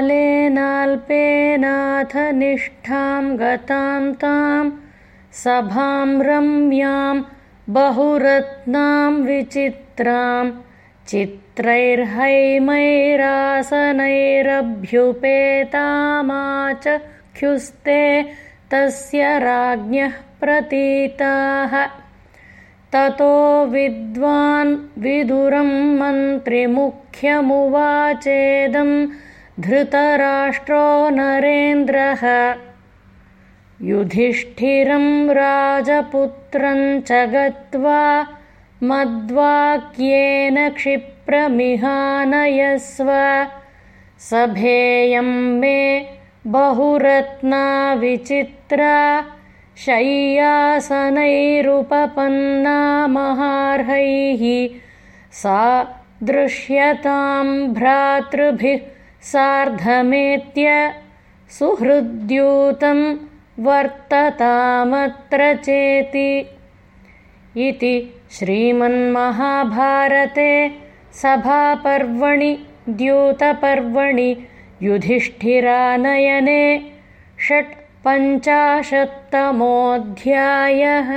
कालेनाल्पेनाथ निष्ठां गतां तां सभां रम्यां बहुरत्नां विचित्रां चित्रैर्हैमैरासनैरभ्युपेतामाचख्युस्ते तस्य राज्ञः प्रतीताः। ततो विद्वान् विदुरं मन्त्रिमुख्यमुवाचेदं धृतराष्ट्रो नरेन्द्रः। युधिष्ठिरं राजपुत्रं च गत्वा मद्वाक्येन क्षिप्रमिहानयस्व। सभेयं मे बहुरत्ना विचित्रा शय्यासनैरुपपन्ना महार्हैः सा दृश्यतां भ्रातृभिः सार्धमेत्य सुहृद्यूतं वर्ततामत्र चेति। इति श्रीमन्महाभारते सभापर्वणि द्यूतपर्वणि युधिष्ठिरानयने षट् पञ्चाशत्तमोऽध्यायः